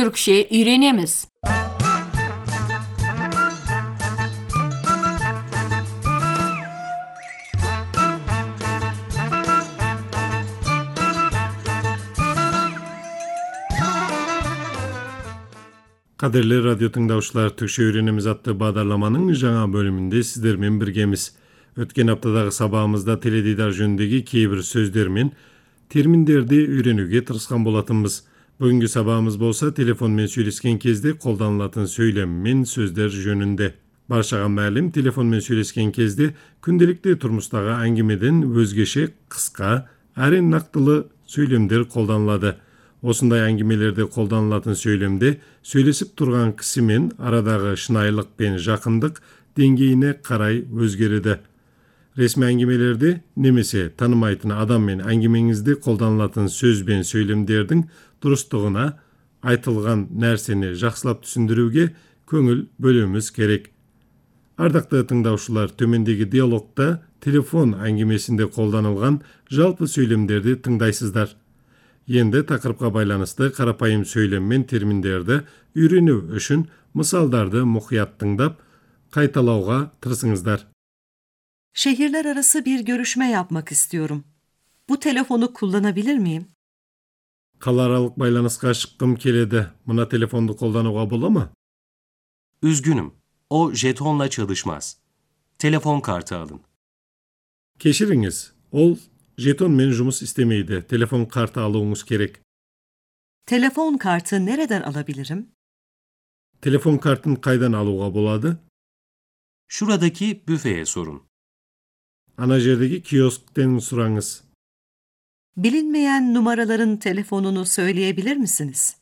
түрікше үйренеміз қадірлі радиотыңдаушылар түркше үйренеміз атты бағдарламаның жаңа бөлімінде сіздермен біргеміз өткен аптадағы сабағымызда теледидар жөніндегі кейбір сөздер мен терминдерді үйренуге тырысқан болатынбыз Бүгүнкү сабагыбыз болса телефон менен сүйлөшкен кезде колдонулатын сөйлем мен сөздөр жөнүндө. Баршага маалим, телефон менен сүйлөшкен кезде күндөлүктүү турмуштагы аңгемеден өзгөчө кыска, әрі нактылы сөйлемдер колдонулат. Осындай әңгімелерде қолданылатын сөйлемде сөйлесіп тұрған кісі мен арадағы шынайылық пен жақындық деңгейіне қарай өзгереді. Resmi әңгімелерде немесе танымайтын адаммен әңгімеңізде қолданылатын сөз бен сөйлемдердің дұрыстығына айтылған нәрсені жақсылап түсіндіруге көңіл бөлуіміз керек. Ардақты тыңдаушылар, төмендегі диалогта телефон әңгімесінде қолданылған жалпы сөйлемдерді тыңдайсыздар. Енді тақырыпқа байланысты қарапайым сөйлем мен терминдерді үйрену үшін мысалдарды мұқият тыңдап, қайталауға тырысыңыздар. Şehirler arası bir görüşme yapmak istiyorum. Bu telefonu kullanabilir miyim? Қалааралык байланысқа шыққым келеді. Мына телефонды қолдануға бола ма? Üzgünüm. O jetonla çalışmaz. Telefon kartı alın. Кешіріңіз, ол жетонмен жұмыс істемейді. Телефон карты алуыңыз керек. Telefon kartı nereden alabilirim? Телефон картын қайдан алуға болады? Şuradaki büfeye sorun. Ана жердегі киосктен сұраңыз. Bilinmeyen numaraların telefonunu söyleyebilir misiniz?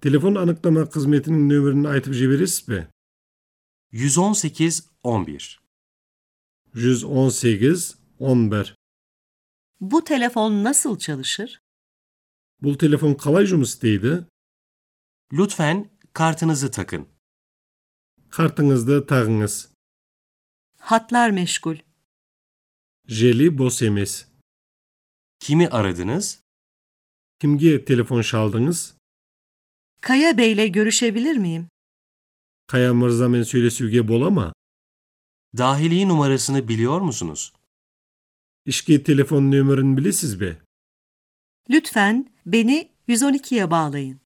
Телефон анықтама қызметінің нөмірін айтып жібересіз бе? 118 11. 118 11. Bu telefon nasıl çalışır? Бұл телефон қалай жұмыс істейді? Lütfen kartınızı takın. Картыңызды тағыңыз. Hatlar meşgul. Jeli bosemiz. Kimi aradınız? Kimge telefon çaldınız? Kaya Bey'le görüşebilir miyim? Kaya Mırzamen söylesüge bolama. Dahiliye numarasını biliyor musunuz? İşki telefon numaranı bilesiz be. Lütfen beni 112'ye bağlayın.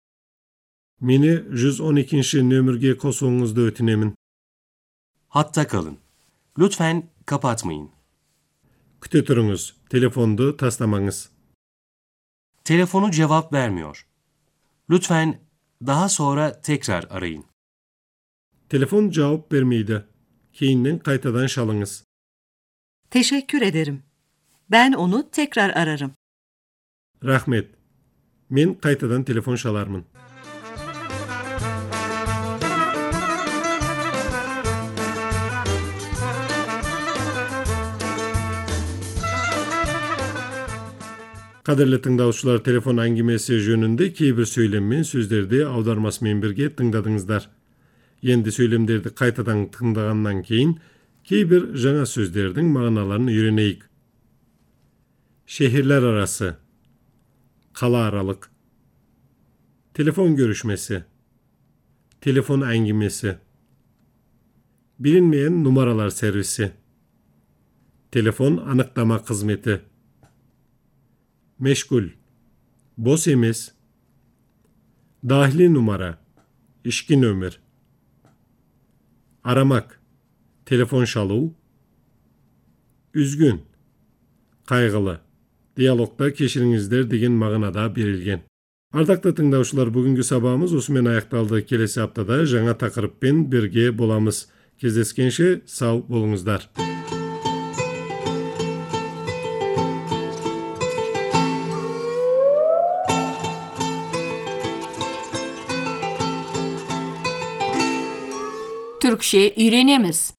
Meni 112. nömürge kosoğunuzda ötinemin. Hatta kalın. Lütfen kapatmayın. Küte turunuz, telefondu taslamanız. Telefonu cevap vermiyor. Lütfen daha sonra tekrar arayın. Telefon cevap vermeydi. Keyinden kaytadan şalınız. Teşekkür ederim. Ben onu tekrar ararım. Rahmet. Men kaytadan telefon şalarmın. Қадірлі тыңдаушылар телефон әңгімесі жөнінде кейбір сөйлем мен сөздерді аудармасымен бірге тыңдадыңыздар. Енді сөйлемдерді қайтадан тыңдағаннан кейін кейбір жаңа сөздердің мағыналарын үйренейік. Şehirler arası Kala aralık Telefon görüşmesi Telefon əngimesi Bilinmeyen numaralar servisi Telefon anıklama hizmeti Meşgul Boş emes Dahili numara İşkin ömür Aramak Telefon şalu Üzgün Kaygılı Диалогта кешіріңіздер деген мағынада берілген. Ардақты тыңдаушылар, бүгінгі сабағымыз осымен аяқталды. Келесі аптада жаңа тақырыппен бірге боламыз. Кездескенше сау болыңыздар. Türkçe öğrenemiz.